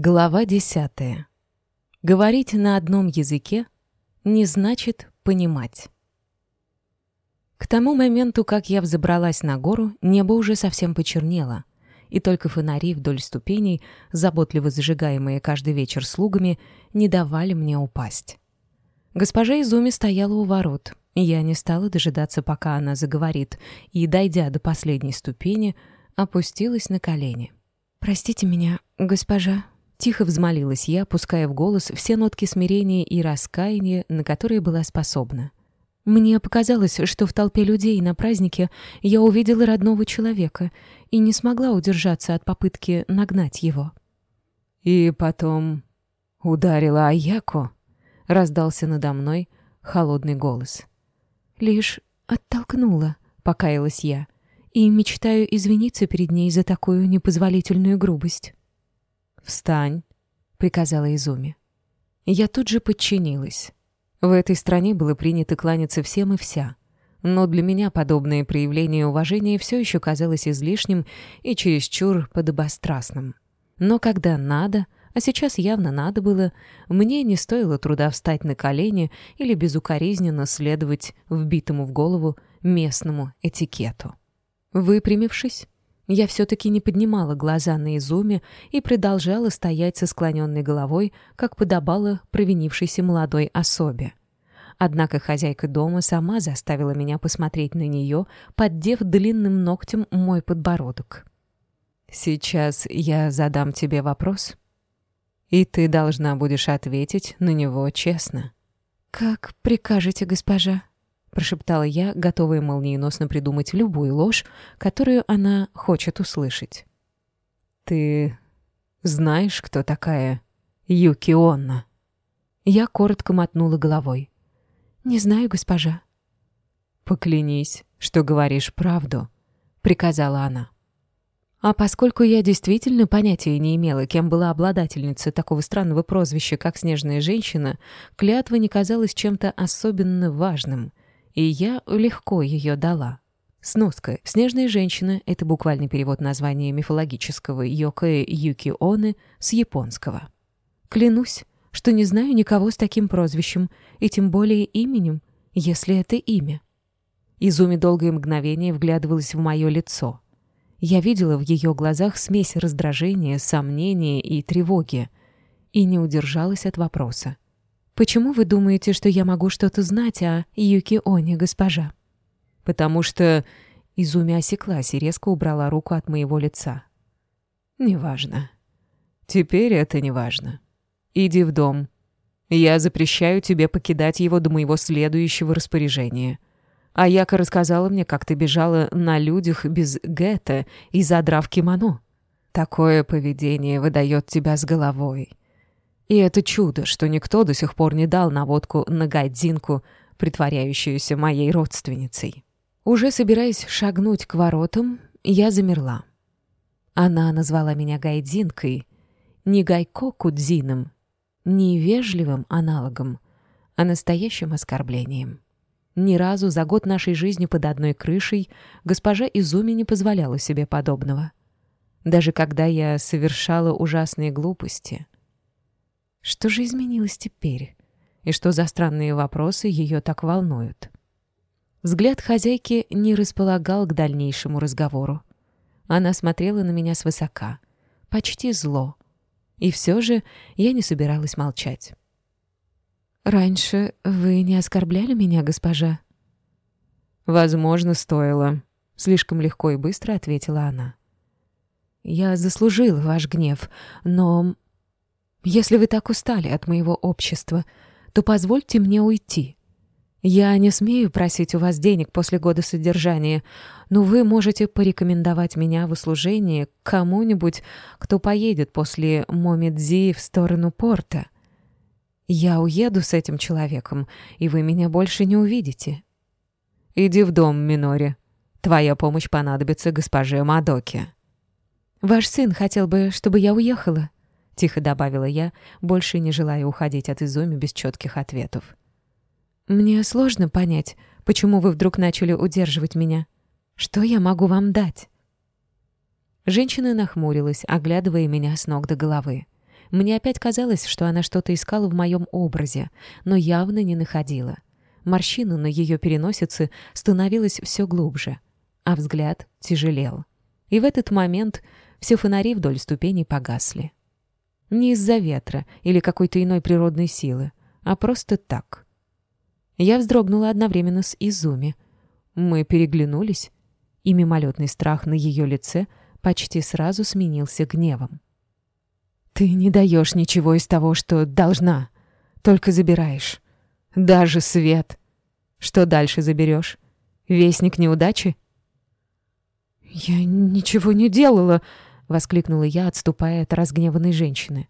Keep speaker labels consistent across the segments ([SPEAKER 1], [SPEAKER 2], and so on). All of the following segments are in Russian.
[SPEAKER 1] Глава десятая. Говорить на одном языке не значит понимать. К тому моменту, как я взобралась на гору, небо уже совсем почернело, и только фонари вдоль ступеней, заботливо зажигаемые каждый вечер слугами, не давали мне упасть. Госпожа Изуми стояла у ворот. Я не стала дожидаться, пока она заговорит, и, дойдя до последней ступени, опустилась на колени. «Простите меня, госпожа», Тихо взмолилась я, пуская в голос все нотки смирения и раскаяния, на которые была способна. Мне показалось, что в толпе людей на празднике я увидела родного человека и не смогла удержаться от попытки нагнать его.
[SPEAKER 2] «И потом ударила Аяко», — раздался надо мной холодный голос.
[SPEAKER 1] «Лишь оттолкнула», — покаялась я, «и мечтаю извиниться перед ней за такую непозволительную грубость».
[SPEAKER 2] «Встань», — приказала Изуми. Я тут же подчинилась. В этой стране было принято кланяться всем и вся. Но для меня подобное проявление уважения все еще казалось излишним и чересчур подобострастным. Но когда надо, а сейчас явно надо было, мне не стоило труда встать на колени или безукоризненно следовать вбитому в голову местному этикету. Выпрямившись, я все-таки не поднимала глаза на Изуме и продолжала стоять со склоненной головой, как подобало провинившейся молодой особе. Однако хозяйка дома сама заставила меня посмотреть на нее, поддев длинным ногтем мой подбородок. «Сейчас я задам тебе вопрос, и ты должна будешь ответить на него честно».
[SPEAKER 1] «Как прикажете, госпожа?» Прошептала я, готовая молниеносно придумать любую ложь, которую она хочет услышать.
[SPEAKER 2] «Ты знаешь, кто такая Юкионна?»
[SPEAKER 1] Я коротко мотнула головой. «Не знаю, госпожа».
[SPEAKER 2] «Поклянись, что говоришь правду», — приказала она.
[SPEAKER 1] А поскольку я действительно понятия не имела, кем была обладательница такого странного прозвища, как «Снежная женщина», клятва не казалась чем-то особенно важным — и я легко ее дала. Сноска. «Снежная женщина» — это буквальный перевод названия мифологического Йокэ Юки Оны с японского. Клянусь, что не знаю никого с таким прозвищем, и тем более именем, если это имя. Изуми долгое мгновение вглядывалась в мое лицо. Я видела в ее глазах смесь раздражения, сомнения и тревоги, и не удержалась от вопроса. Почему вы думаете, что я могу что-то знать о Юки-Оне, госпожа?»
[SPEAKER 2] «Потому что...» Изуми осеклась и резко убрала руку от моего лица. «Неважно. Теперь это неважно. Иди в дом. Я запрещаю тебе покидать его до моего следующего распоряжения. А Яка рассказала мне, как ты бежала на людях без гетто и задрав кимоно. Такое поведение выдает тебя с головой. И это чудо, что никто до сих пор не дал наводку на гайдзинку, притворяющуюся моей родственницей. Уже собираясь шагнуть к воротам, я замерла. Она назвала меня гайдзинкой, не гайко-кудзином, не вежливым аналогом, а настоящим оскорблением. Ни разу за год нашей жизни под одной крышей госпожа Изуми не позволяла себе подобного. Даже когда я совершала ужасные глупости — что же изменилось теперь? И что за странные вопросы ее так волнуют? Взгляд хозяйки не располагал к дальнейшему разговору. Она смотрела на меня свысока, почти зло. И все же я не собиралась молчать. «Раньше вы не оскорбляли меня, госпожа?» «Возможно, стоило», — слишком легко и быстро ответила она. «Я заслужила ваш гнев, но если вы так устали от моего общества, то позвольте мне уйти. Я не смею просить у вас денег после года содержания, но вы можете порекомендовать меня в услужение кому-нибудь, кто поедет после Момидзи в сторону порта. Я уеду с этим человеком, и вы меня больше не увидите. Иди в дом, Минори. Твоя помощь понадобится госпоже Мадоке. Ваш сын хотел бы, чтобы я уехала. Тихо добавила я, больше не желая уходить от Изуми без четких ответов. «Мне сложно понять, почему вы вдруг начали удерживать меня. Что я могу вам дать?» Женщина нахмурилась, оглядывая меня с ног до головы.
[SPEAKER 1] Мне опять казалось, что она что-то искала в моем образе, но явно не находила. Морщина на ее переносице становилась все глубже, а взгляд тяжелел. И в этот момент все фонари вдоль ступеней погасли. Не из-за ветра или какой-то иной природной силы, а просто так. Я вздрогнула одновременно с Изуми. Мы переглянулись, и мимолетный страх на ее лице почти сразу сменился гневом. «Ты не даешь ничего из того, что должна, только забираешь. Даже свет. Что дальше заберешь? Вестник неудачи?» «Я ничего не делала!» — воскликнула я, отступая от разгневанной женщины.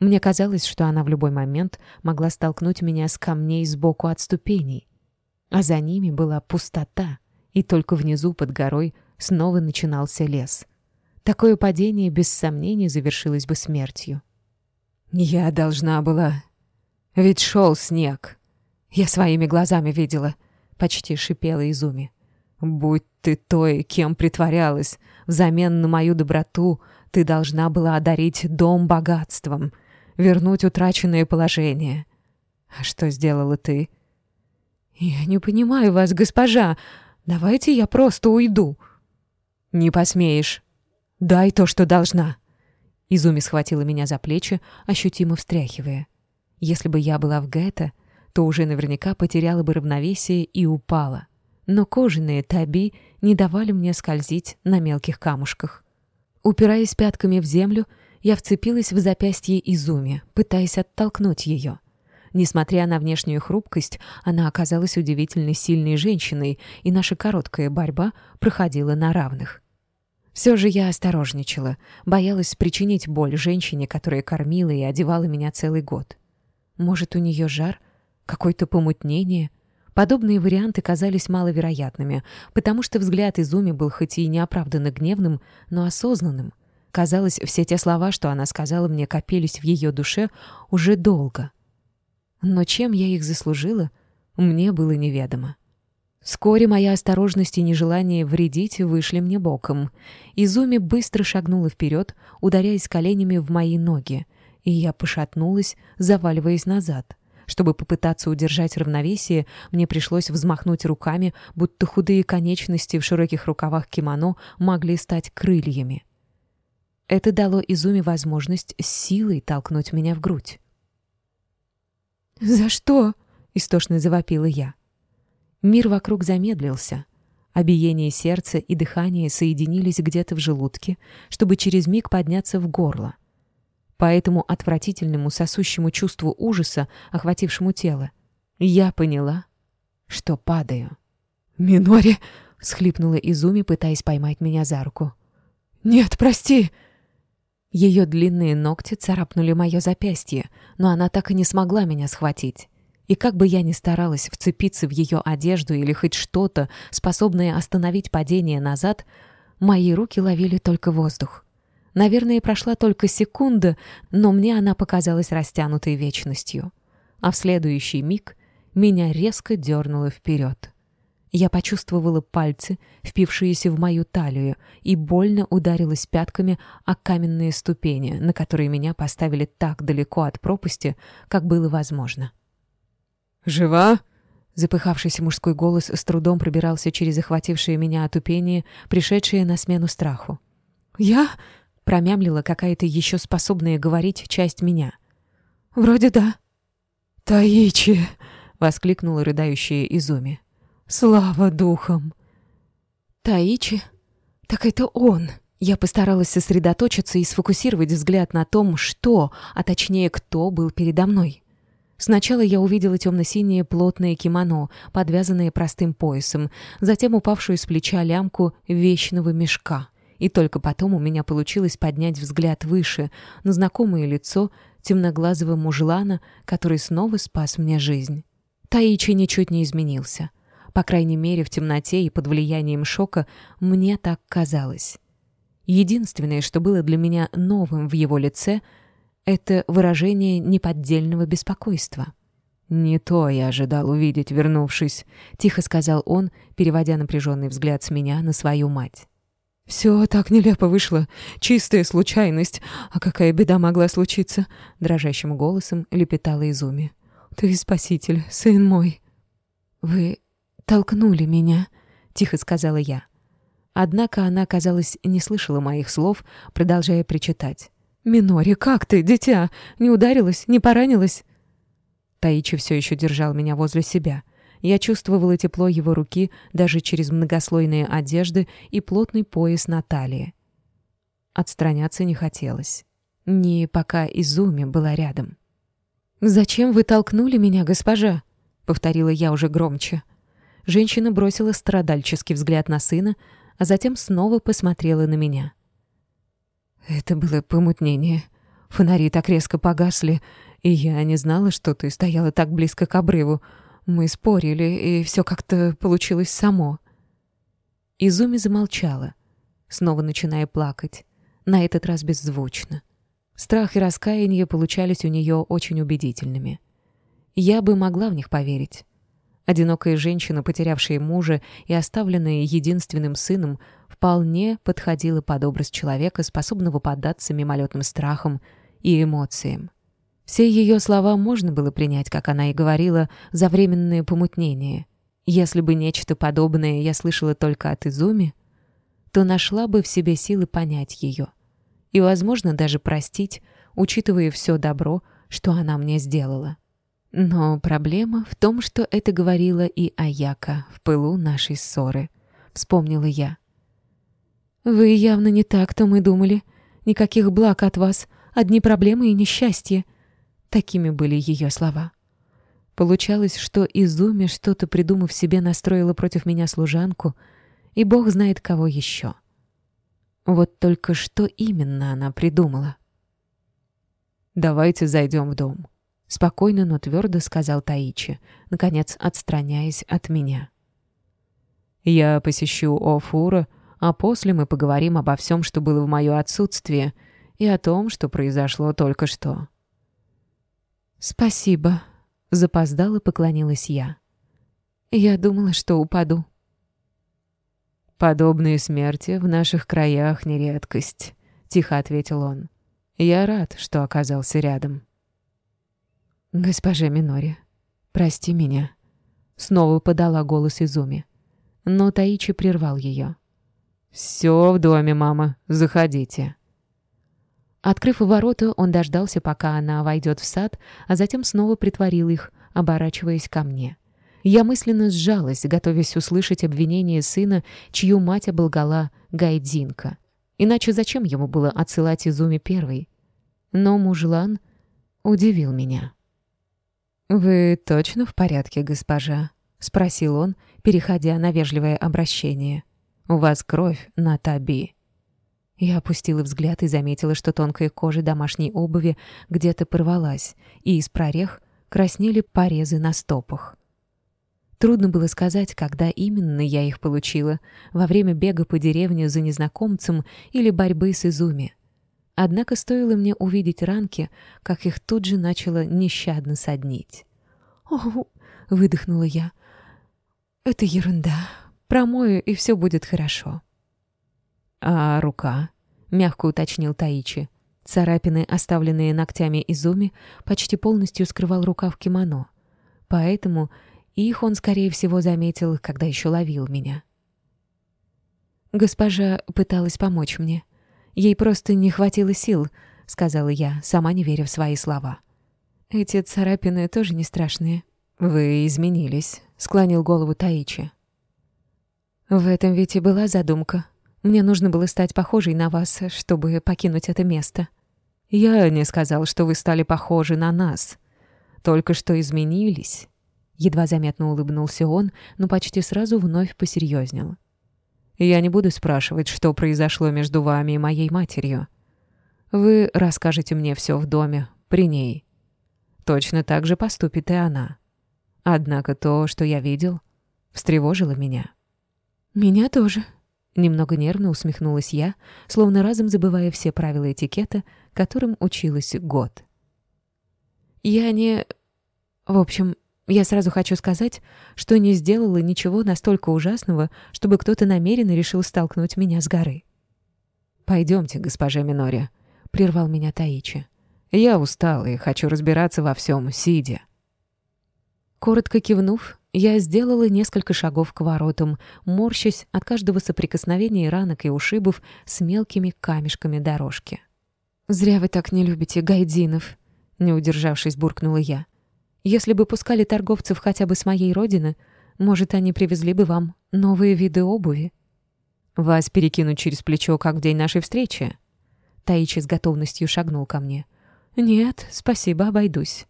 [SPEAKER 1] Мне казалось, что она в любой момент могла столкнуть меня с камней сбоку от ступеней, а за ними была пустота, и только внизу под горой снова начинался лес. Такое падение без сомнений завершилось бы смертью. «Я должна была... Ведь шел снег. Я своими глазами видела», — почти шипела Изуми. «Будь ты той, кем притворялась, взамен на мою доброту ты должна была одарить дом богатством, вернуть утраченное положение. А что сделала ты?» «Я не понимаю вас, госпожа. Давайте я просто уйду». «Не посмеешь. Дай то, что должна». Изуми схватила меня за плечи, ощутимо встряхивая. Если бы я была в гетто, то уже наверняка потеряла бы равновесие и упала но кожаные таби не давали мне скользить на мелких камушках. Упираясь пятками в землю, я вцепилась в запястье Изуми, пытаясь оттолкнуть ее. Несмотря на внешнюю хрупкость, она оказалась удивительно сильной женщиной, и наша короткая борьба проходила на равных. Все же я осторожничала, боялась причинить боль женщине, которая кормила и одевала меня целый год. Может, у нее жар? Какое-то помутнение? Подобные варианты казались маловероятными, потому что взгляд Изуми был хоть и неоправданно гневным, но осознанным. Казалось, все те слова, что она сказала мне, копились в ее душе уже долго. Но чем я их заслужила, мне было неведомо. Вскоре моя осторожность и нежелание вредить вышли мне боком. Изуми быстро шагнула вперед, ударяясь коленями в мои ноги, и я пошатнулась, заваливаясь назад — чтобы попытаться удержать равновесие, мне пришлось взмахнуть руками, будто худые конечности в широких рукавах кимоно могли стать крыльями. Это дало Изуме возможность с силой толкнуть меня в грудь. «За что?» — истошно завопила я. Мир вокруг замедлился. Обиение сердца и дыхание соединились где-то в желудке, чтобы через миг подняться в горло — по этому отвратительному сосущему чувству ужаса, охватившему тело, я поняла, что падаю. «Минори!» — схлипнула Изуми, пытаясь поймать меня за руку. «Нет, прости!» Ее длинные ногти царапнули мое запястье, но она так и не смогла меня схватить. И как бы я ни старалась вцепиться в ее одежду или хоть что-то, способное остановить падение назад, мои руки ловили только воздух. Наверное, прошла только секунда, но мне она показалась растянутой вечностью. А в следующий миг меня резко дернуло вперед. Я почувствовала пальцы, впившиеся в мою талию, и больно ударилась пятками о каменные ступени, на которые меня поставили так далеко от пропасти, как было возможно.
[SPEAKER 2] «Жива?»
[SPEAKER 1] Запыхавшийся мужской голос с трудом пробирался через охватившее меня отупение, пришедшее на смену страху. «Я...» Промямлила какая-то еще способная говорить часть меня. «Вроде да». «Таичи!» — воскликнула рыдающая Изуми. «Слава духам!» «Таичи? Так это он!» Я постаралась сосредоточиться и сфокусировать взгляд на том, что, а точнее, кто был передо мной. Сначала я увидела темно-синее плотное кимоно, подвязанное простым поясом, затем упавшую с плеча лямку вечного мешка — и только потом у меня получилось поднять взгляд выше, на знакомое лицо темноглазого мужлана, который снова спас мне жизнь. Таичи ничуть не изменился. По крайней мере, в темноте и под влиянием шока мне так казалось. Единственное, что было для меня новым в его лице, это выражение неподдельного беспокойства. «Не то я ожидал увидеть, вернувшись», — тихо сказал он, переводя напряженный взгляд с меня на свою мать.
[SPEAKER 2] Все так нелепо вышло. Чистая случайность. А какая беда могла случиться?» Дрожащим голосом лепетала Изуми. «Ты спаситель, сын мой».
[SPEAKER 1] «Вы толкнули меня», — тихо сказала я. Однако она, казалось, не слышала моих слов, продолжая причитать.
[SPEAKER 2] «Минори, как ты, дитя? Не ударилась, не поранилась?»
[SPEAKER 1] Таичи все еще держал меня возле себя. Я чувствовала тепло его руки даже через многослойные одежды и плотный пояс на талии. Отстраняться не хотелось. Не пока Изуми была рядом.
[SPEAKER 2] «Зачем вы толкнули меня, госпожа?» — повторила я уже громче.
[SPEAKER 1] Женщина бросила страдальческий взгляд на сына, а затем снова посмотрела на меня.
[SPEAKER 2] «Это было помутнение. Фонари так резко погасли, и я не знала, что ты стояла так близко к обрыву. Мы спорили, и все как-то получилось само».
[SPEAKER 1] Изуми замолчала, снова начиная плакать, на этот раз беззвучно. Страх и раскаяние получались у нее очень убедительными. Я бы могла в них поверить. Одинокая женщина, потерявшая мужа и оставленная единственным сыном, вполне подходила под образ человека, способного поддаться мимолетным страхам и эмоциям. Все ее слова можно было принять, как она и говорила, за временное помутнение. Если бы нечто подобное я слышала только от Изуми, то нашла бы в себе силы понять ее. И, возможно, даже простить, учитывая все добро, что она мне сделала. Но проблема в том, что это говорила и Аяка в пылу нашей ссоры. Вспомнила я.
[SPEAKER 2] «Вы явно не так-то мы думали. Никаких благ от вас, одни проблемы и несчастье». Такими были ее слова.
[SPEAKER 1] Получалось, что Изуми, что-то придумав себе, настроила против меня служанку, и бог знает кого еще. Вот только что именно она придумала.
[SPEAKER 2] «Давайте зайдем в дом»,
[SPEAKER 1] Спокойно, но твердо сказал Таичи, наконец отстраняясь от меня.
[SPEAKER 2] «Я посещу Офура, а после мы поговорим обо всем, что было в мое отсутствие, и о том, что произошло только что».
[SPEAKER 1] «Спасибо», — запоздала поклонилась я. «Я думала, что упаду».
[SPEAKER 2] «Подобные смерти в наших краях не редкость», — тихо ответил он. «Я рад, что оказался рядом».
[SPEAKER 1] «Госпожа Минори, прости меня», — снова подала голос Изуми. Но Таичи прервал ее.
[SPEAKER 2] «Все в доме, мама, заходите».
[SPEAKER 1] Открыв ворота, он дождался, пока она войдет в сад, а затем снова притворил их, оборачиваясь ко мне. Я мысленно сжалась, готовясь услышать обвинение сына, чью мать оболгала Гайдзинка. Иначе зачем ему было отсылать Изуми первой? Но мужлан удивил меня.
[SPEAKER 2] «Вы точно в порядке, госпожа?» — спросил он, переходя на вежливое обращение. «У вас кровь на таби».
[SPEAKER 1] Я опустила взгляд и заметила, что тонкая кожа домашней обуви где-то порвалась, и из прорех краснели порезы на стопах. Трудно было сказать, когда именно я их получила, во время бега по деревне за незнакомцем или борьбы с Изуми. Однако стоило мне увидеть ранки, как их тут же начало нещадно соднить. «О!» — выдохнула я. «Это ерунда. Промою, и все будет хорошо».
[SPEAKER 2] «А рука?» — мягко уточнил Таичи.
[SPEAKER 1] Царапины, оставленные ногтями Изуми, почти полностью скрывал рукав кимоно. Поэтому их он, скорее всего, заметил, когда еще ловил меня. Госпожа пыталась помочь мне — Ей просто не хватило сил, сказала я, сама не веря в свои слова. Эти царапины тоже не страшные.
[SPEAKER 2] Вы изменились, склонил голову Таичи.
[SPEAKER 1] В этом ведь и была задумка. Мне нужно было стать похожей на вас, чтобы покинуть это место.
[SPEAKER 2] Я не сказал, что вы стали похожи на нас. Только что изменились.
[SPEAKER 1] Едва заметно улыбнулся он, но почти сразу вновь посерьезнел.
[SPEAKER 2] Я не буду спрашивать, что произошло между вами и моей матерью. Вы расскажете мне все в доме, при ней. Точно так же поступит и она. Однако то, что я видел, встревожило меня.
[SPEAKER 1] «Меня тоже», — немного нервно усмехнулась я, словно разом забывая все правила этикета, которым училась год. «Я не... В общем, я сразу хочу сказать, что не сделала ничего настолько ужасного, чтобы кто-то намеренно решил столкнуть меня с горы.
[SPEAKER 2] «Пойдемте, госпожа Минори», — прервал меня Таичи. «Я устал и хочу разбираться во всем, сидя». Коротко кивнув, я сделала несколько шагов к воротам, морщась от каждого соприкосновения ранок и ушибов с мелкими камешками дорожки. «Зря вы так не любите гайдинов», — не удержавшись, буркнула я. «Если бы пускали торговцев хотя бы с моей родины, может, они привезли бы вам новые виды обуви». «Вас перекинуть через плечо, как в день нашей встречи?» Таичи с готовностью шагнул ко мне. «Нет, спасибо, обойдусь».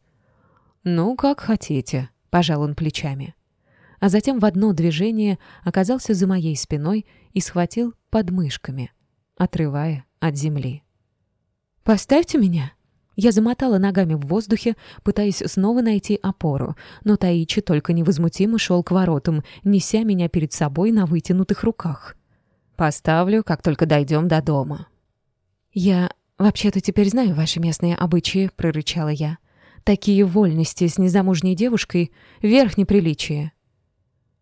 [SPEAKER 2] «Ну, как хотите», — пожал он плечами. А затем в одно движение оказался за моей спиной и схватил подмышками, отрывая от земли. «Поставьте меня!» Я замотала ногами в воздухе, пытаясь снова найти опору, но Таичи только невозмутимо шел к воротам, неся меня перед собой на вытянутых руках. Поставлю, как только дойдем до дома». «Я вообще-то теперь знаю ваши местные обычаи», — прорычала я. «Такие вольности с незамужней девушкой — верх неприличия».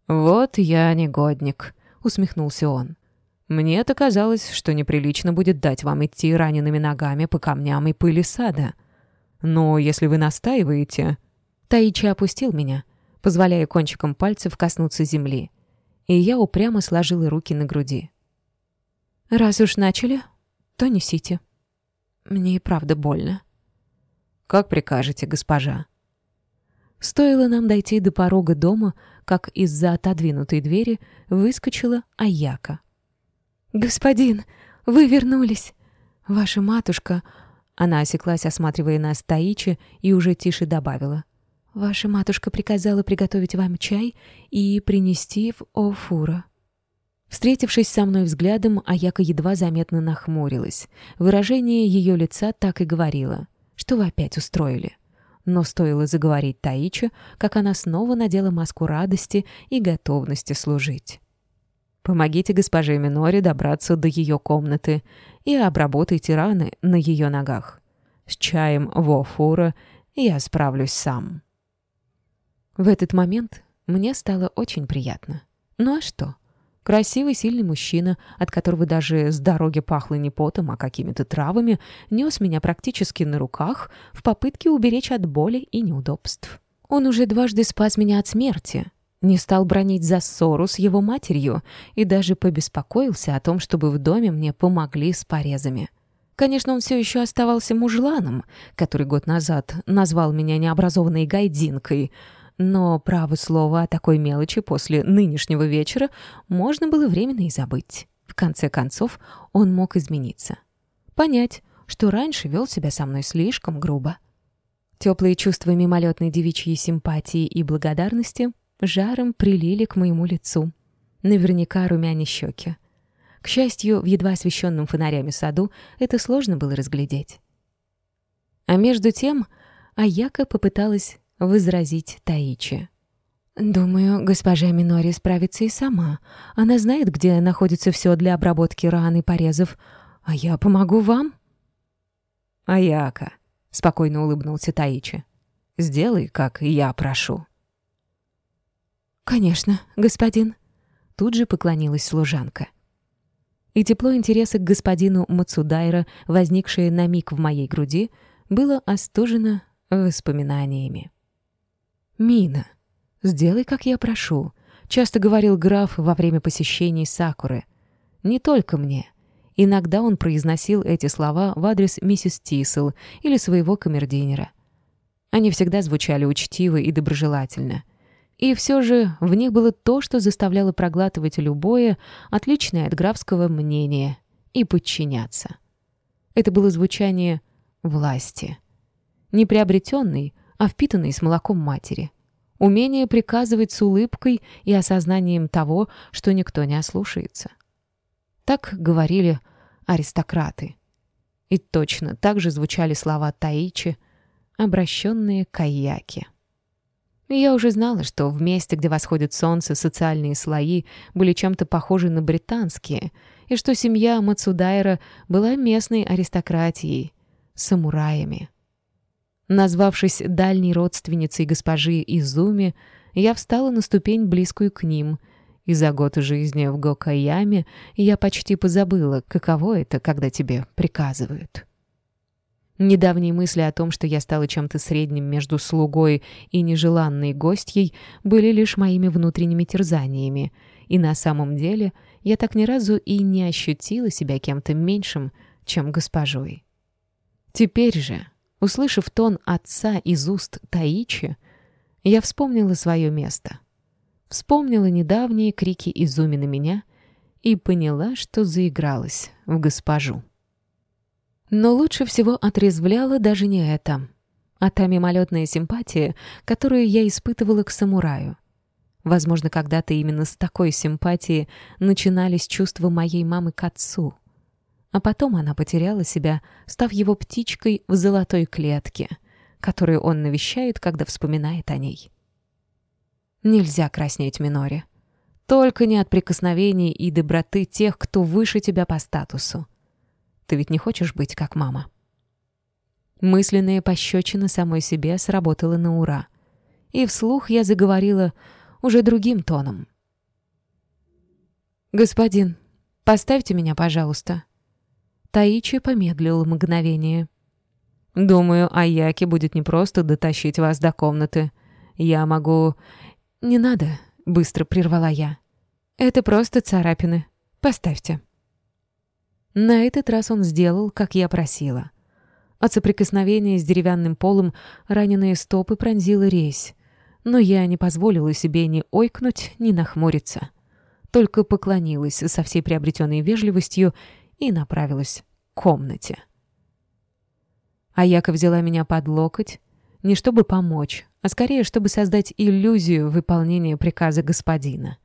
[SPEAKER 2] «Вот я негодник», — усмехнулся он. «Мне-то казалось, что неприлично будет дать вам идти ранеными ногами по камням и пыли сада. Но если вы настаиваете...»
[SPEAKER 1] Таичи опустил меня, позволяя кончиком пальцев коснуться земли, и я упрямо сложила руки на груди. «Раз уж начали, то несите. Мне и правда больно».
[SPEAKER 2] «Как прикажете, госпожа».
[SPEAKER 1] Стоило нам дойти до порога дома, как из-за отодвинутой двери выскочила Аяка. «Господин, вы вернулись! Ваша матушка...» Она осеклась, осматривая нас Таичи, и уже тише добавила. «Ваша матушка приказала приготовить вам чай и принести в Офура». Встретившись со мной взглядом, Аяка едва заметно нахмурилась. Выражение ее лица так и говорило. «Что вы опять устроили?» Но стоило заговорить Таичу, как она снова надела маску радости и готовности служить. «Помогите госпоже Миноре добраться до ее комнаты и обработайте раны на ее ногах. С чаем во фура я справлюсь сам». В этот момент мне стало очень приятно. Ну а что? Красивый, сильный мужчина, от которого даже с дороги пахло не потом, а какими-то травами, нес меня практически на руках в попытке уберечь от боли и неудобств. Он уже дважды спас меня от смерти, не стал бронить за ссору с его матерью и даже побеспокоился о том, чтобы в доме мне помогли с порезами. Конечно, он все еще оставался мужланом, который год назад назвал меня необразованной гайдинкой — но право слово о такой мелочи после нынешнего вечера можно было временно и забыть. В конце концов, он мог измениться. Понять, что раньше вел себя со мной слишком грубо. Теплые чувства мимолетной девичьей симпатии и благодарности жаром прилили к моему лицу. Наверняка румяне щеки. К счастью, в едва освещенном фонарями саду это сложно было разглядеть. А между тем Аяка попыталась возразить Таичи. «Думаю, госпожа Минори справится и сама. Она знает, где находится все для обработки ран и порезов. А я помогу вам».
[SPEAKER 2] «Аяка», — спокойно улыбнулся Таичи. «Сделай, как я прошу».
[SPEAKER 1] «Конечно, господин», — тут же поклонилась служанка. И тепло интереса к господину Мацудайра, возникшее на миг в моей груди, было остужено воспоминаниями. «Мина, сделай, как я прошу», — часто говорил граф во время посещений Сакуры. «Не только мне». Иногда он произносил эти слова в адрес миссис Тисел или своего камердинера. Они всегда звучали учтиво и доброжелательно. И все же в них было то, что заставляло проглатывать любое, отличное от графского мнения, и подчиняться. Это было звучание власти. Не приобретенной, а впитанный с молоком матери. Умение приказывать с улыбкой и осознанием того, что никто не ослушается. Так говорили аристократы. И точно так же звучали слова Таичи, обращенные к Аяке. Я уже знала, что в месте, где восходит солнце, социальные слои были чем-то похожи на британские, и что семья Мацудайра была местной аристократией, самураями. Назвавшись дальней родственницей госпожи Изуми, я встала на ступень, близкую к ним,
[SPEAKER 2] И за год жизни в Гокаяме я почти позабыла, каково это, когда тебе приказывают. Недавние мысли о том, что я стала чем-то средним между слугой и нежеланной гостьей, были лишь моими внутренними терзаниями, и на самом деле я так ни разу и не ощутила себя кем-то меньшим, чем госпожой. Теперь же, услышав тон отца из уст Таичи, я вспомнила свое место. Вспомнила недавние крики Изуми на меня и поняла, что заигралась в госпожу. Но лучше всего отрезвляла даже не это, а та мимолетная симпатия, которую я испытывала к самураю. Возможно, когда-то именно с такой симпатией начинались чувства моей мамы к отцу. А потом она потеряла себя, став его птичкой в золотой клетке, которую он навещает, когда вспоминает о ней. Нельзя краснеть Миноре. Только не от прикосновений и доброты тех, кто выше тебя по статусу. Ты ведь не хочешь быть как мама?» Мысленная пощечина самой себе сработала на ура. И вслух я заговорила уже другим тоном. «Господин, поставьте меня, пожалуйста». Таичи помедлил мгновение. «Думаю, Аяки будет непросто дотащить вас до комнаты. Я могу...» «Не надо», — быстро прервала я. «Это просто царапины. Поставьте». На этот раз он сделал, как я просила. От соприкосновения с деревянным полом раненые стопы пронзила резь. Но я не позволила себе ни ойкнуть, ни нахмуриться. Только поклонилась со всей приобретенной вежливостью и направилась к комнате. Аяка взяла меня под локоть, не чтобы помочь, а скорее, чтобы создать иллюзию выполнения приказа господина.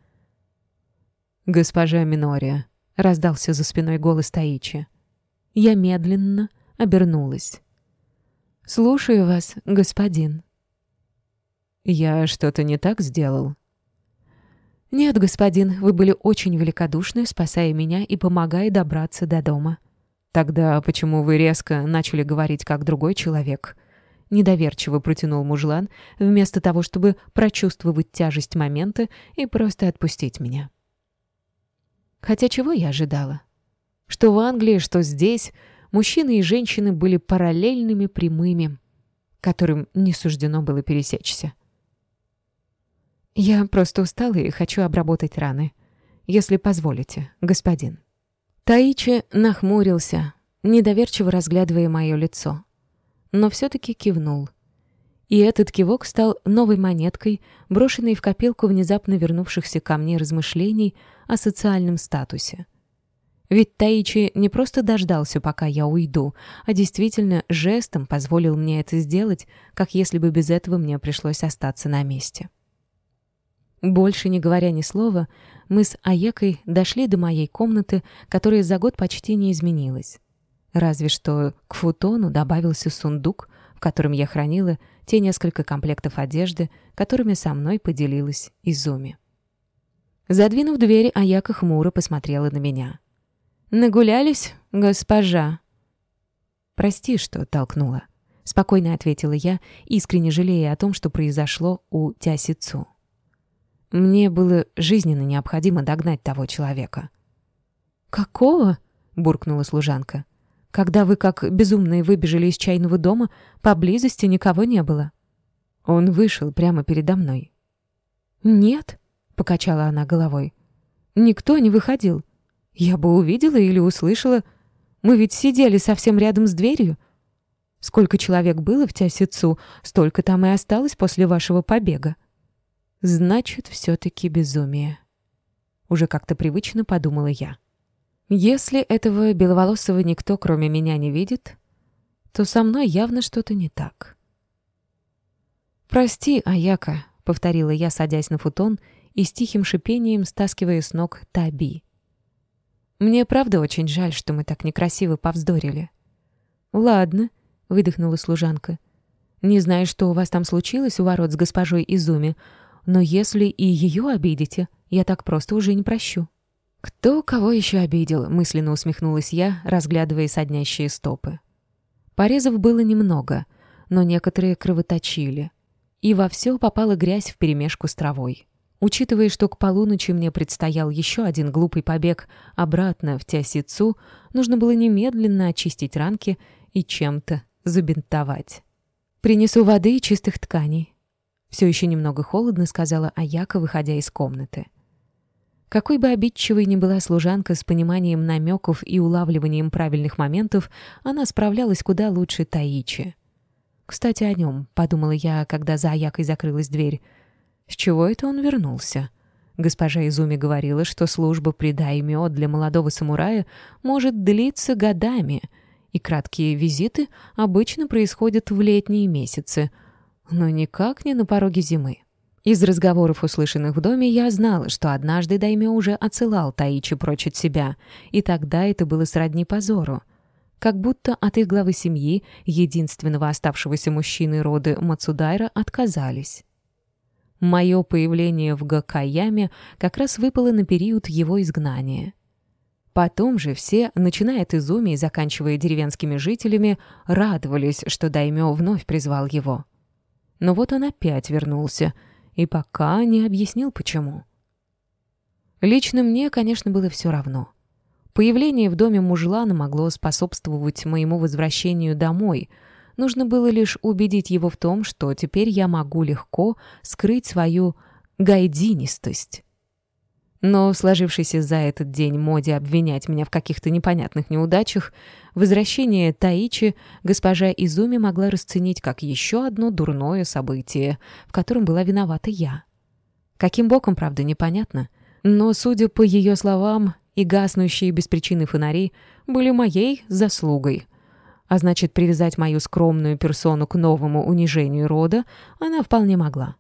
[SPEAKER 2] «Госпожа Минория», раздался за спиной голос Таичи. Я медленно обернулась. «Слушаю вас, господин». «Я что-то не так сделал?» «Нет, господин, вы были очень великодушны, спасая меня и помогая добраться до дома». «Тогда почему вы резко начали говорить как другой человек?» Недоверчиво протянул мужлан, вместо того, чтобы прочувствовать тяжесть момента и просто отпустить меня. Хотя чего я ожидала? Что в Англии, что здесь мужчины и женщины были параллельными прямыми, которым не суждено было пересечься. Я просто устала и хочу обработать раны, если позволите, господин. Таичи нахмурился, недоверчиво разглядывая мое лицо, но все-таки кивнул. И этот кивок стал новой монеткой, брошенной в копилку внезапно вернувшихся ко мне размышлений о социальном статусе. Ведь Таичи не просто дождался, пока я уйду, а действительно жестом позволил мне это сделать, как если бы без этого мне пришлось остаться на месте. Больше не говоря ни слова, мы с Аекой дошли до моей комнаты, которая за год почти не изменилась. Разве что к футону добавился сундук, в котором я хранила те несколько комплектов одежды, которыми со мной поделилась Изуми. Задвинув дверь, Аяка хмуро посмотрела на меня. «Нагулялись, госпожа?» «Прости, что толкнула», — спокойно ответила я, искренне жалея о том, что произошло у Тясицу. Мне было жизненно необходимо догнать того человека. «Какого?» — буркнула служанка. «Когда вы, как безумные, выбежали из чайного дома, поблизости никого не было». Он вышел прямо передо мной. «Нет», покачала она головой. Никто не выходил. Я бы увидела или услышала. Мы ведь сидели совсем рядом с дверью. Сколько человек было в Тясицу, столько там и осталось после вашего побега. Значит, все-таки безумие. Уже как-то привычно подумала я. Если этого беловолосого никто, кроме меня, не видит, то со мной явно что-то не так. «Прости, Аяка», — повторила я, садясь на футон и с тихим шипением стаскивая с ног Таби. «Мне правда очень жаль, что мы так некрасиво повздорили». «Ладно», — выдохнула служанка. «Не знаю, что у вас там случилось у ворот с госпожой Изуми, но если и ее обидите, я так просто уже не прощу». «Кто кого еще обидел?» — мысленно усмехнулась я, разглядывая соднящие стопы. Порезов было немного, но некоторые кровоточили, и во все попала грязь вперемешку с травой.
[SPEAKER 1] Учитывая, что к полуночи мне предстоял еще один глупый побег обратно в Тясицу, нужно было немедленно очистить ранки и чем-то забинтовать. «Принесу воды и чистых тканей». Все еще немного холодно, сказала Аяка, выходя из комнаты. Какой бы обидчивой ни была служанка с пониманием намеков и улавливанием правильных моментов, она справлялась куда лучше Таичи. «Кстати, о нем», — подумала я, когда за Аякой закрылась дверь. «С чего это он вернулся?» Госпожа Изуми говорила, что служба при даймё для молодого самурая может длиться годами, и краткие визиты обычно происходят в летние месяцы, но никак не на пороге зимы. Из разговоров, услышанных в доме, я знала, что однажды Даймё уже отсылал Таичи прочь от себя, и тогда это было сродни позору. Как будто от их главы семьи, единственного оставшегося мужчины рода Мацудайра, отказались. Мое появление в Гакаяме как раз выпало на период его изгнания. Потом же все, начиная от Изуми и заканчивая деревенскими жителями, радовались, что Даймё вновь призвал его. Но вот он опять вернулся — и пока не объяснил, почему. Лично мне, конечно, было все равно. Появление в доме мужлана могло способствовать моему возвращению домой. Нужно было лишь убедить его в том, что теперь я могу легко скрыть свою гайдинистость. Но сложившейся за этот день моде обвинять меня в каких-то непонятных неудачах, возвращение Таичи госпожа Изуми могла расценить как еще одно дурное событие, в котором была виновата я. Каким боком, правда, непонятно. Но, судя по ее словам, и гаснущие без причины фонари были моей заслугой. А значит, привязать мою скромную персону к новому унижению рода она вполне могла.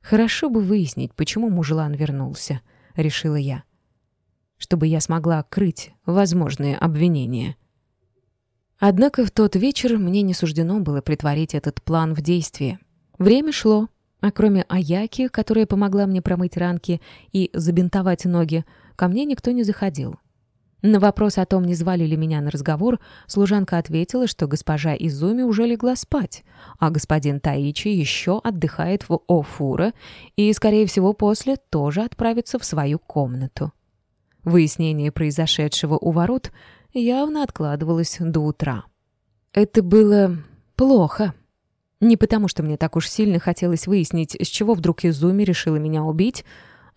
[SPEAKER 1] Хорошо бы выяснить, почему мужелан вернулся. — решила я. Чтобы я смогла крыть возможные обвинения. Однако в тот вечер мне не суждено было притворить этот план в действие. Время шло, а кроме Аяки, которая помогла мне промыть ранки и забинтовать ноги, ко мне никто не заходил. На вопрос о том, не звали ли меня на разговор, служанка ответила, что госпожа Изуми уже легла спать, а господин Таичи еще отдыхает в Офура и, скорее всего, после тоже отправится в свою комнату. Выяснение произошедшего у ворот явно откладывалось до утра. Это было плохо. Не потому, что мне так уж сильно хотелось выяснить, с чего вдруг Изуми решила меня убить,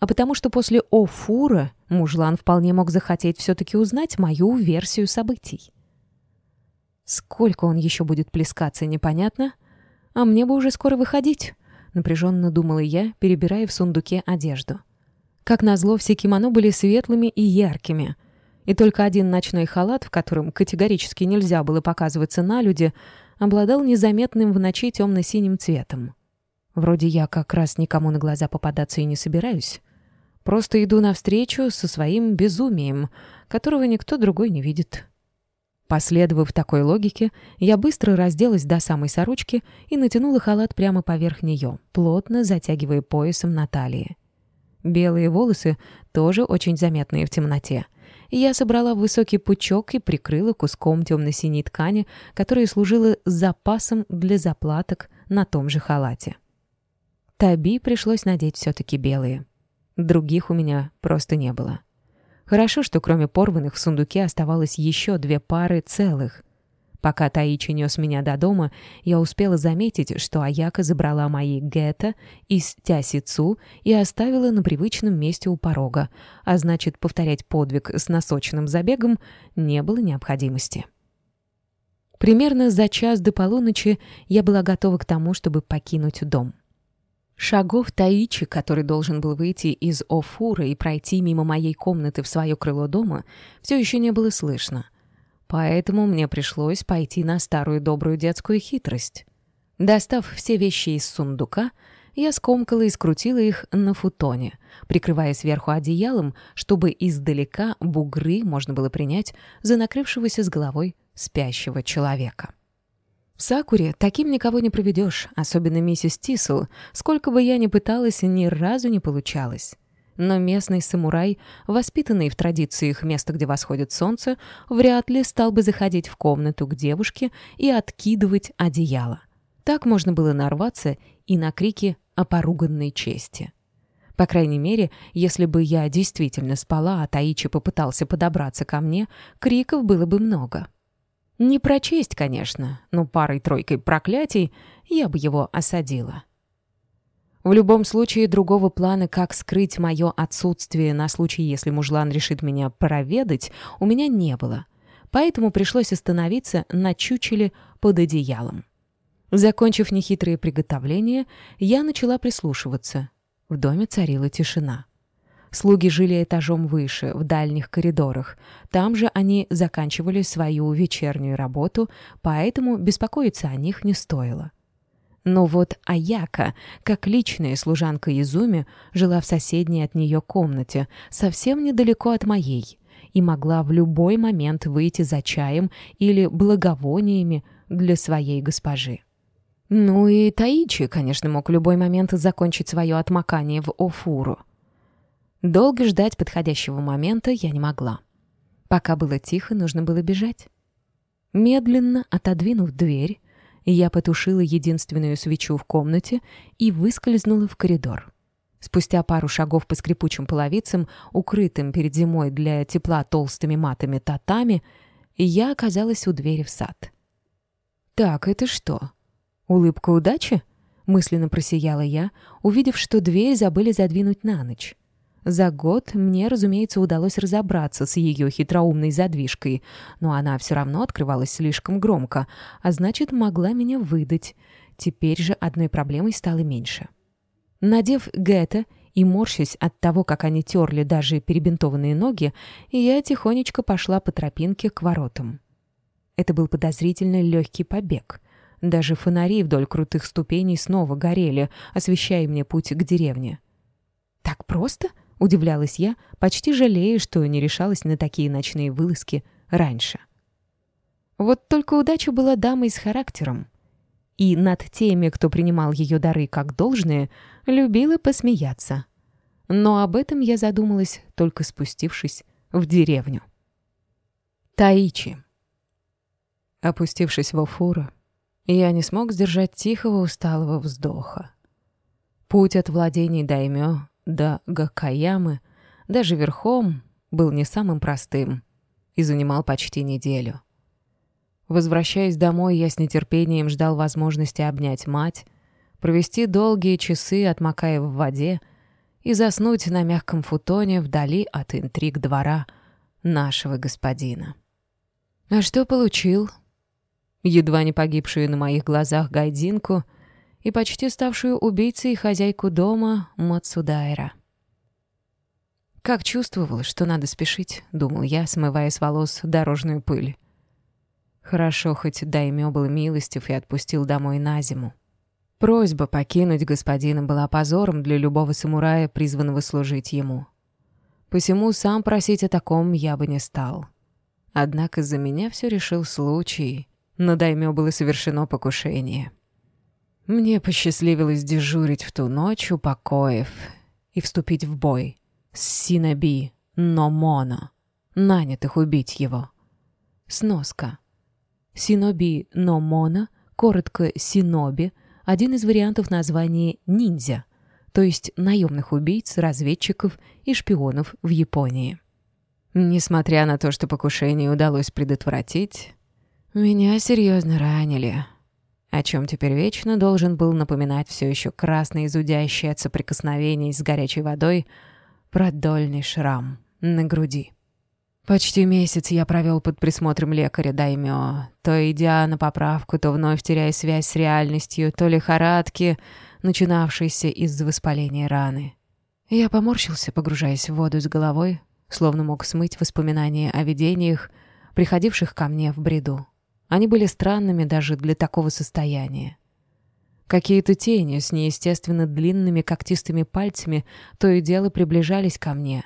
[SPEAKER 1] а потому что после Офура мужлан вполне мог захотеть все-таки узнать мою версию событий. Сколько он еще будет плескаться, непонятно. А мне бы уже скоро выходить, напряженно думала я, перебирая в сундуке одежду. Как назло, все кимоно были светлыми и яркими. И только один ночной халат, в котором категорически нельзя было показываться на люди, обладал незаметным в ночи темно-синим цветом. Вроде я как раз никому на глаза попадаться и не собираюсь. Просто иду навстречу со своим безумием, которого никто другой не видит. Последовав такой логике, я быстро разделась до самой сорочки и натянула халат прямо поверх нее, плотно затягивая поясом на талии. Белые волосы тоже очень заметные в темноте. Я собрала высокий пучок и прикрыла куском темно-синей ткани, которая служила запасом для заплаток на том же халате. Таби пришлось надеть все-таки белые. Других у меня просто не было. Хорошо, что кроме порванных в сундуке оставалось еще две пары целых. Пока Таичи нес меня до дома, я успела заметить, что Аяка забрала мои гетто из Тясицу и оставила на привычном месте у порога, а значит, повторять подвиг с носочным забегом не было необходимости. Примерно за час до полуночи я была готова к тому, чтобы покинуть дом. Шагов Таичи, который должен был выйти из Офура и пройти мимо моей комнаты в свое крыло дома, все еще не было слышно. Поэтому мне пришлось пойти на старую добрую детскую хитрость. Достав все вещи из сундука, я скомкала и скрутила их на футоне, прикрывая сверху одеялом, чтобы издалека бугры можно было принять за накрывшегося с головой спящего человека. В Сакуре таким никого не проведешь, особенно миссис Тисел. Сколько бы я ни пыталась, ни разу не получалось. Но местный самурай, воспитанный в традициях места, где восходит солнце, вряд ли стал бы заходить в комнату к девушке и откидывать одеяло. Так можно было нарваться и на крики о поруганной чести. По крайней мере, если бы я действительно спала, а Таичи попытался подобраться ко мне, криков было бы много. Не прочесть, конечно, но парой-тройкой проклятий я бы его осадила. В любом случае, другого плана, как скрыть мое отсутствие на случай, если мужлан решит меня проведать, у меня не было. Поэтому пришлось остановиться на чучеле под одеялом. Закончив нехитрые приготовления, я начала прислушиваться. В доме царила тишина. Слуги жили этажом выше, в дальних коридорах. Там же они заканчивали свою вечернюю работу, поэтому беспокоиться о них не стоило. Но вот Аяка, как личная служанка Изуми, жила в соседней от нее комнате, совсем недалеко от моей, и могла в любой момент выйти за чаем или благовониями для своей госпожи. Ну и Таичи, конечно, мог в любой момент закончить свое отмокание в Офуру. Долго ждать подходящего момента я не могла. Пока было тихо, нужно было бежать. Медленно отодвинув дверь, я потушила единственную свечу в комнате и выскользнула в коридор. Спустя пару шагов по скрипучим половицам, укрытым перед зимой для тепла толстыми матами татами, я оказалась у двери в сад. «Так, это что? Улыбка удачи?» — мысленно просияла я, увидев, что дверь забыли задвинуть на ночь. За год мне, разумеется, удалось разобраться с ее хитроумной задвижкой, но она все равно открывалась слишком громко, а значит, могла меня выдать. Теперь же одной проблемой стало меньше. Надев гетто и морщась от того, как они терли даже перебинтованные ноги, я тихонечко пошла по тропинке к воротам. Это был подозрительно легкий побег. Даже фонари вдоль крутых ступеней снова горели, освещая мне путь к деревне. «Так просто?» — удивлялась я, почти жалея, что не решалась на такие ночные вылазки раньше. Вот только удача была дамой с характером. И над теми, кто принимал ее дары как должное, любила посмеяться. Но об этом я задумалась, только спустившись в деревню. Таичи. Опустившись во фуру, я не смог сдержать тихого усталого вздоха. Путь от владений даймё до Гакаямы даже верхом был не самым простым и занимал почти неделю. Возвращаясь домой, я с нетерпением ждал возможности обнять мать, провести долгие часы, отмокая в воде, и заснуть на мягком футоне вдали от интриг двора нашего господина. А что получил? Едва не погибшую на моих глазах гайдинку — и почти ставшую убийцей хозяйку дома Мацудайра. «Как чувствовал, что надо спешить», — думал я, смывая с волос дорожную пыль. Хорошо, хоть Даймё был милостив и отпустил домой на зиму. Просьба покинуть господина была позором для любого самурая, призванного служить ему. Посему сам просить о таком я бы не стал. Однако за меня все решил случай. На Даймё было совершено покушение. Мне посчастливилось дежурить в ту ночь у покоев и вступить в бой с Синаби Номоно, нанятых убить его. Сноска. Синоби Номоно, коротко Синоби, один из вариантов названия ниндзя, то есть наемных убийц, разведчиков и шпионов в Японии. Несмотря на то, что покушение удалось предотвратить, меня серьезно ранили, о чем теперь вечно должен был напоминать все еще красный, зудящий от соприкосновений с горячей водой, продольный шрам на груди. Почти месяц я провел под присмотром лекаря Даймё, то идя на поправку, то вновь теряя связь с реальностью, то лихорадки, начинавшейся из-за воспаления раны. Я поморщился, погружаясь в воду с головой, словно мог смыть воспоминания о видениях, приходивших ко мне в бреду. Они были странными даже для такого состояния. Какие-то тени с неестественно длинными когтистыми пальцами то и дело приближались ко мне.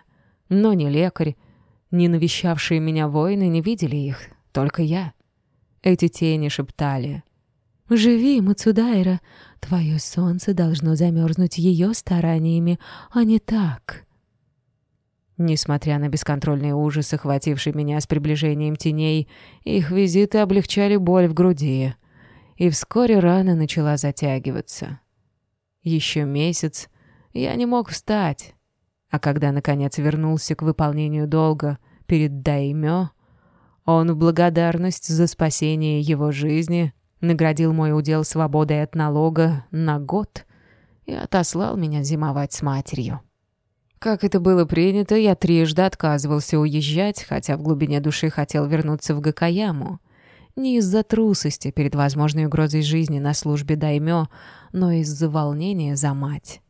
[SPEAKER 1] Но ни лекарь, ни навещавшие меня воины не видели их, только я. Эти тени шептали. «Живи, Мацудайра, твое солнце должно замерзнуть ее стараниями, а не так». Несмотря на бесконтрольный ужас, охвативший меня с приближением теней, их визиты облегчали боль в груди, и вскоре рана начала затягиваться. Еще месяц,
[SPEAKER 2] Я не мог встать. А когда, наконец, вернулся к выполнению долга перед Даймё, он в благодарность за спасение его жизни наградил мой удел свободой от налога на год и отослал меня зимовать с матерью. Как это было принято, я трижды отказывался уезжать, хотя в глубине души хотел вернуться в Гакаяму. Не из-за трусости перед возможной угрозой жизни на службе даймё, но из-за волнения за мать.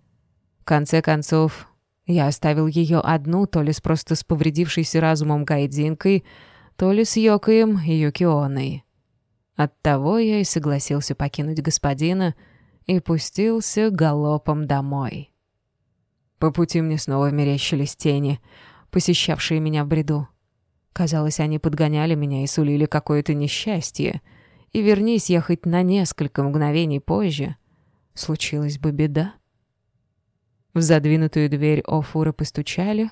[SPEAKER 2] В конце концов, я оставил ее одну, то ли с просто с повредившейся разумом Гайдинкой, то ли с Йокаем и Юкионой. Оттого я и согласился покинуть господина и пустился галопом домой. По пути мне снова мерещились тени, посещавшие меня в бреду. Казалось, они подгоняли меня и сулили какое-то несчастье. И вернись я хоть на несколько мгновений позже, случилась бы беда. В задвинутую дверь Офура постучали,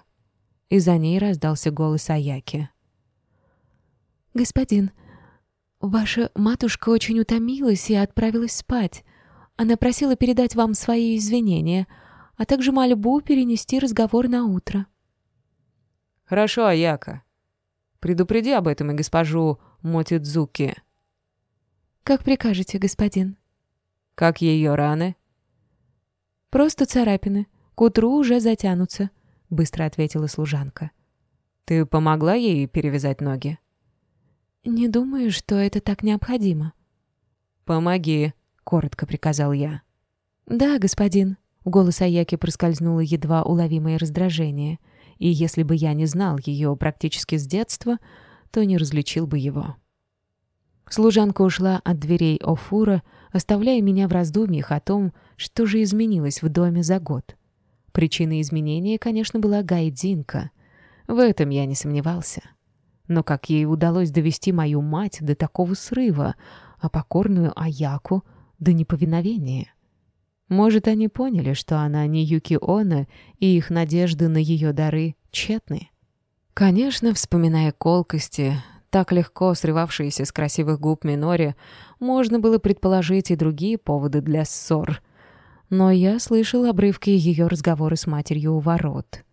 [SPEAKER 2] и за ней раздался голос Аяки.
[SPEAKER 1] «Господин, ваша матушка очень утомилась и отправилась спать. Она просила передать вам свои извинения — а также мольбу перенести разговор на утро.
[SPEAKER 2] «Хорошо, Аяка. Предупреди об этом и госпожу Мотидзуки».
[SPEAKER 1] «Как прикажете, господин».
[SPEAKER 2] «Как ее раны?»
[SPEAKER 1] «Просто царапины. К утру уже затянутся», — быстро ответила служанка.
[SPEAKER 2] «Ты помогла ей перевязать ноги?»
[SPEAKER 1] «Не думаю, что это так необходимо».
[SPEAKER 2] «Помоги», — коротко приказал я.
[SPEAKER 1] «Да, господин», в голос Аяки проскользнуло едва уловимое раздражение, и если бы я не знал ее практически с детства, то не различил бы его. Служанка ушла от дверей Офура, оставляя меня в раздумьях о том, что же изменилось в доме за год. Причиной изменения, конечно, была Гайдинка. В этом я не сомневался. Но как ей удалось довести мою мать до такого срыва, а покорную Аяку — до неповиновения? Может, они поняли, что она не Юки Она, и их надежды на ее дары тщетны? Конечно, вспоминая колкости, так легко срывавшиеся с красивых губ Минори, можно было предположить и другие поводы для ссор. Но я слышал обрывки ее разговора с матерью у ворот.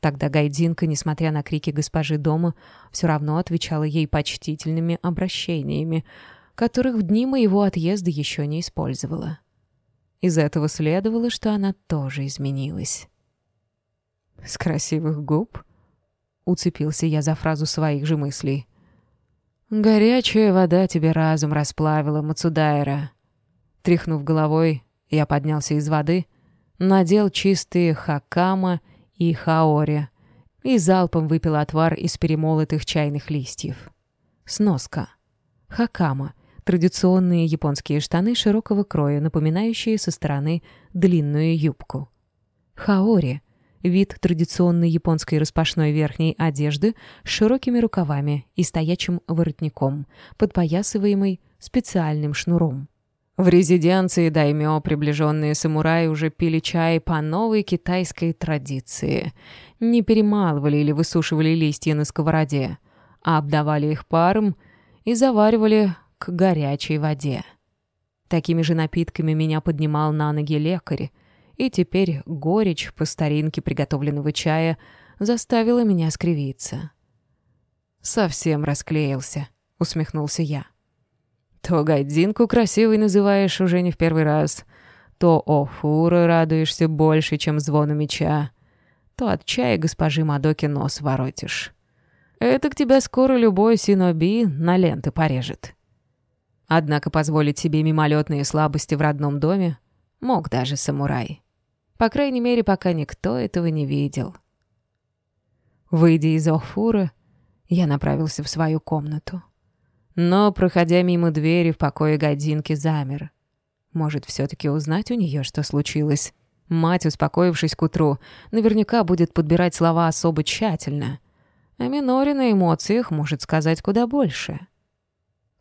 [SPEAKER 1] Тогда Гайдинка, несмотря на крики госпожи дома, все равно отвечала ей почтительными обращениями, которых в дни моего отъезда еще не использовала. Из этого следовало, что она тоже изменилась. «С красивых губ?» — уцепился я за фразу своих же мыслей. «Горячая вода тебе разум расплавила, Мацудайра». Тряхнув головой, я поднялся из воды, надел чистые хакама и хаори и залпом выпил отвар из перемолотых чайных листьев. Сноска. Хакама Традиционные японские штаны широкого кроя, напоминающие со стороны длинную юбку. Хаори — вид традиционной японской распашной верхней одежды с широкими рукавами и стоячим воротником, подпоясываемый специальным шнуром. В резиденции даймё приближенные самураи уже пили чай по новой китайской традиции. Не перемалывали или высушивали листья на сковороде, а обдавали их паром и заваривали к горячей воде. Такими же напитками меня поднимал на ноги лекарь, и теперь горечь по старинке приготовленного чая заставила меня скривиться. «Совсем расклеился», — усмехнулся я. «То гайдзинку красивой называешь уже не в первый раз, то офуры радуешься больше, чем звону меча, то от чая госпожи Мадоки нос воротишь. Это к тебя скоро любой синоби на ленты порежет». Однако позволить себе мимолетные слабости в родном доме мог даже самурай. По крайней мере, пока никто этого не видел. Выйдя из Охфура, я направился в свою комнату. Но, проходя мимо двери в покое годинки, замер. Может, все-таки узнать у нее, что случилось? Мать, успокоившись к утру, наверняка будет подбирать слова особо тщательно. А Минори на эмоциях может сказать куда больше.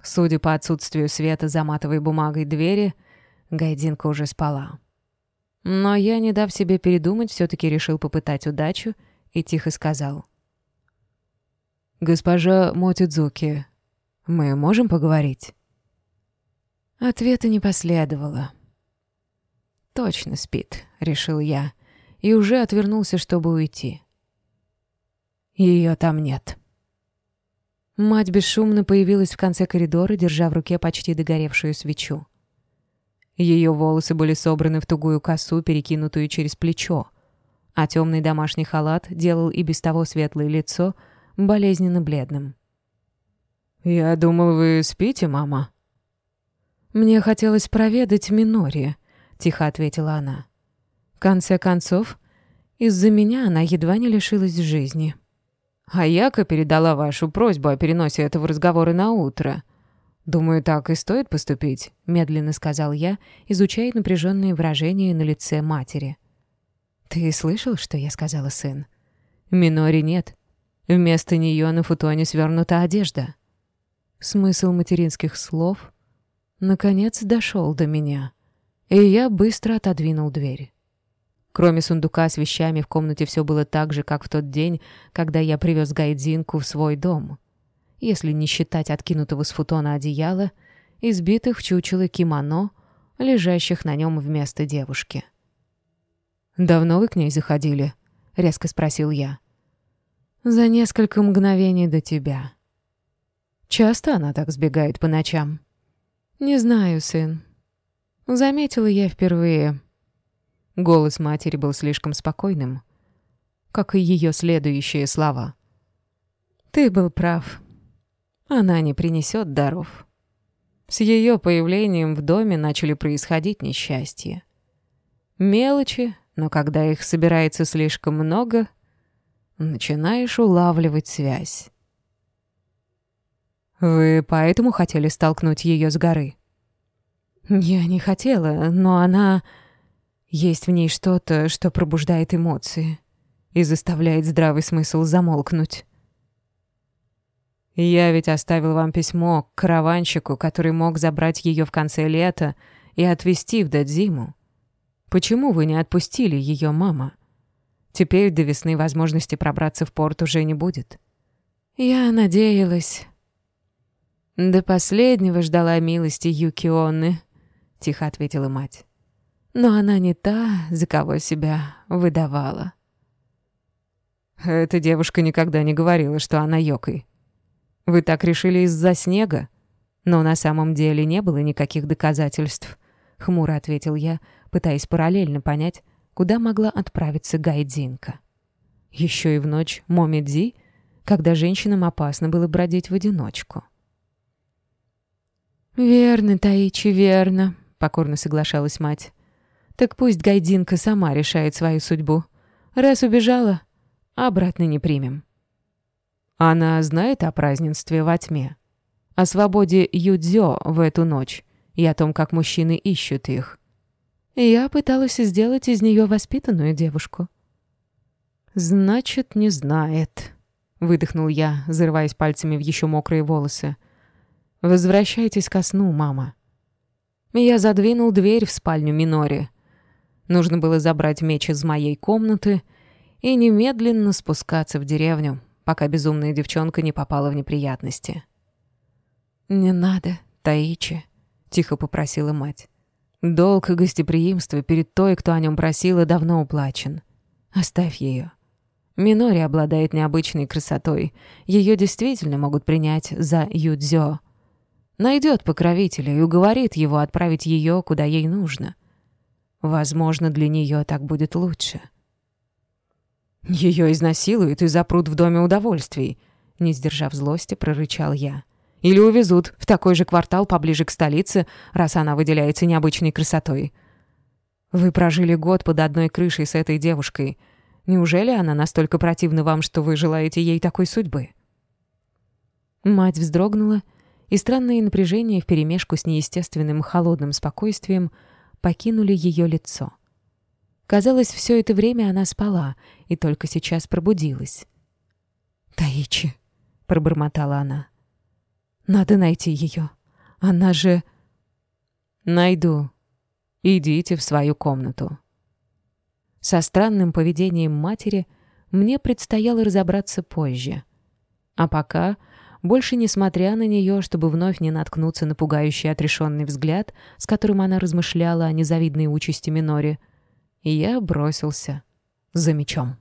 [SPEAKER 1] Судя по отсутствию света за матовой бумагой двери, Гайдинка уже спала. Но я, не дав себе передумать, все-таки решил попытать удачу и тихо сказал. «Госпожа Мотидзуки, мы можем поговорить?» Ответа не последовало. «Точно спит», — решил я, и уже отвернулся, чтобы уйти. Ее там нет. Мать бесшумно появилась в конце коридора, держа в руке почти догоревшую свечу. Ее волосы были собраны в тугую косу, перекинутую через плечо, а темный домашний халат делал и без того светлое лицо болезненно бледным.
[SPEAKER 2] «Я думал, вы спите, мама?»
[SPEAKER 1] «Мне хотелось проведать Минори», — тихо ответила она. «В конце концов, из-за меня она едва не лишилась жизни».
[SPEAKER 2] А Яка передала вашу просьбу о переносе этого разговора на утро. Думаю, так и стоит поступить, медленно сказал я, изучая напряженные выражения на лице матери.
[SPEAKER 1] Ты слышал, что я сказала, сын?
[SPEAKER 2] Минори нет. Вместо нее на футоне свернута одежда.
[SPEAKER 1] Смысл материнских слов наконец дошел до меня, и я быстро отодвинул дверь. Кроме сундука с вещами в комнате все было так же, как в тот день, когда я привез Гайдзинку в свой дом. Если не считать откинутого с футона одеяла, избитых в чучело кимоно, лежащих на нем вместо девушки.
[SPEAKER 2] «Давно вы к ней заходили?» — резко спросил я.
[SPEAKER 1] «За несколько мгновений до тебя».
[SPEAKER 2] «Часто она так сбегает по ночам?»
[SPEAKER 1] «Не знаю, сын. Заметила я впервые».
[SPEAKER 2] Голос матери был слишком спокойным, как и ее следующие слова.
[SPEAKER 1] «Ты был прав. Она не принесет даров». С ее появлением в доме начали происходить несчастья. Мелочи, но когда их собирается слишком много, начинаешь улавливать связь.
[SPEAKER 2] «Вы поэтому хотели столкнуть ее с горы?»
[SPEAKER 1] «Я не хотела, но она...» Есть в ней что-то, что пробуждает эмоции и заставляет здравый смысл замолкнуть.
[SPEAKER 2] Я ведь оставил вам письмо к караванщику, который мог забрать ее в конце лета и отвезти в Дадзиму. Почему вы не отпустили ее, мама? Теперь до весны возможности пробраться в порт уже не будет.
[SPEAKER 1] Я надеялась. До последнего ждала милости Юкионы, тихо ответила мать но она не та, за кого себя выдавала.
[SPEAKER 2] Эта девушка никогда не говорила, что она Йокой. Вы так решили из-за снега? Но на самом деле не было никаких доказательств, хмуро ответил я, пытаясь параллельно понять, куда могла отправиться Гайдзинка. Еще и в ночь Момидзи, когда женщинам опасно было бродить в одиночку.
[SPEAKER 1] «Верно, Таичи, верно», — покорно соглашалась мать. Так пусть Гайдинка сама решает свою судьбу. Раз убежала, обратно не примем.
[SPEAKER 2] Она знает о празднестве во тьме, о свободе Юдзё в эту ночь и о том, как мужчины ищут их.
[SPEAKER 1] Я пыталась сделать из нее воспитанную девушку.
[SPEAKER 2] «Значит, не знает», — выдохнул я, зарываясь пальцами в еще мокрые волосы. «Возвращайтесь ко сну, мама». Я задвинул дверь в спальню Минори, Нужно было забрать меч из моей комнаты и немедленно спускаться в деревню, пока безумная девчонка не попала в неприятности.
[SPEAKER 1] «Не надо, Таичи», — тихо попросила мать.
[SPEAKER 2] «Долг и гостеприимство перед той, кто о нем просила, давно уплачен. Оставь ее. Минори обладает необычной красотой. Ее действительно могут принять за Юдзё. Найдет покровителя и уговорит его отправить ее, куда ей нужно. Возможно, для нее так будет лучше. Ее изнасилуют и запрут в доме удовольствий, не сдержав злости, прорычал я. Или увезут в такой же квартал поближе к столице, раз она выделяется необычной красотой. Вы прожили год под одной крышей с этой девушкой. Неужели она настолько противна вам, что вы желаете ей такой судьбы?
[SPEAKER 1] Мать вздрогнула, и странное напряжение вперемешку с неестественным холодным спокойствием — покинули ее лицо. Казалось, все это время она спала и только сейчас пробудилась.
[SPEAKER 2] «Таичи», — пробормотала она, — «надо найти ее. Она же...» «Найду. Идите в свою комнату».
[SPEAKER 1] Со странным поведением матери мне предстояло разобраться позже. А пока больше не смотря на нее, чтобы вновь не наткнуться на пугающий отрешенный взгляд, с которым она размышляла о незавидной участи Минори, я бросился за мечом.